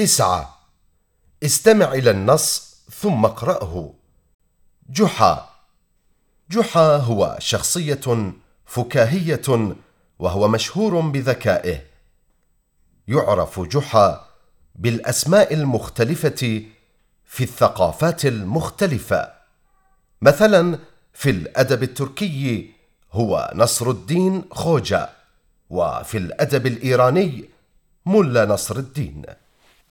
تسعة. استمع إلى النص ثم اقرأه. جحا. جحا هو شخصية فكاهية وهو مشهور بذكائه. يعرف جحا بالأسماء المختلفة في الثقافات المختلفة. مثلا في الأدب التركي هو نصر الدين خوجة وفي الأدب الإيراني ملا نصر الدين.